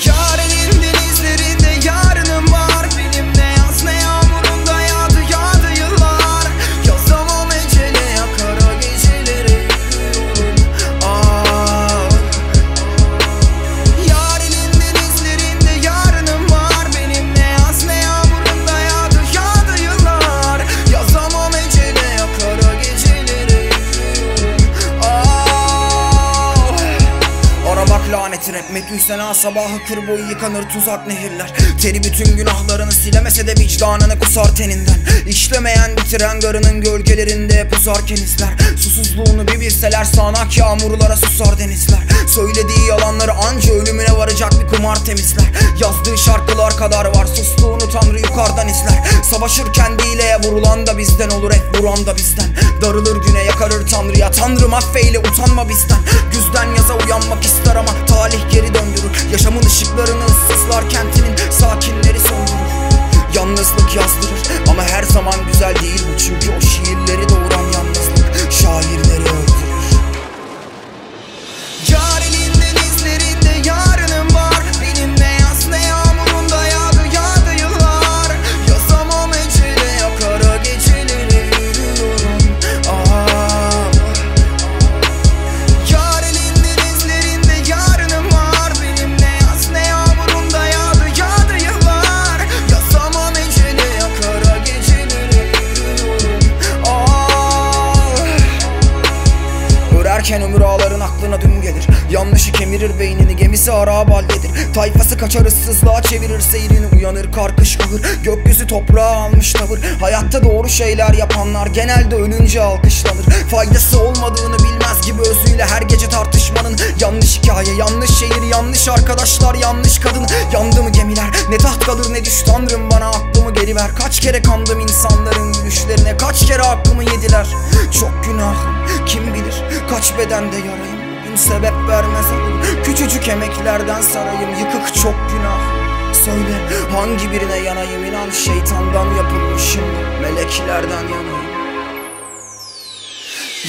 You're Rap metül sena sabahı kır boyu yıkanır tuzak nehirler. Teri bütün günahlarını silemese de vicdanını kusar teninden. İşlemeyen bitiren garının gölgelerinde hep uzarken izler Susuzluğunu bir bilseler sağanak yağmurlara susar denizler. Söylediği yalanları anca ölümüne varacak bir kumar temizler. Yazdığı şarkılar kadar var sustuğunu tanrı yukarıdan izler. Savaşırken değileye vurulan da bizden olur hep vuran da bizden. Darılır güne yakarır tanrıya. Tanrım affeyle utanma bizden. Güzden yaza uyanmak ister ama talih geri döndürür. Yaşamın ışıklarını ıssızlar kentinin Örerken ömür ağların aklına dün gelir. Yanlışı kemirir beynini gemisi harap haldedir Tayfası kaçar ıssızlığa çevirir seyrini Uyanır karkış kıvır. Gökyüzü toprağa almış tavır. Hayatta doğru şeyler yapanlar genelde ölünce alkışlanır. Faydası olmadığını bilmez gibi özüyle her gece tartışmanın Yanlış hikaye yanlış şehir yanlış arkadaşlar yanlış kadın. Yandı mı gemiler ne taht kalır ne düş tanrım. Bana aklımı geri ver. Kaç kere kandım insanların gülüşlerine? Kaç kere hakkımı yediler? Çok günahım kim bilir kaç bedende yarayım? Gün sebep vermez alır Küçücük emeklerden sarayım. Yıkık çok günah Söyle hangi birine yanayım? İnan şeytandan yapılmışım. Meleklerden yanayım.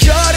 Yar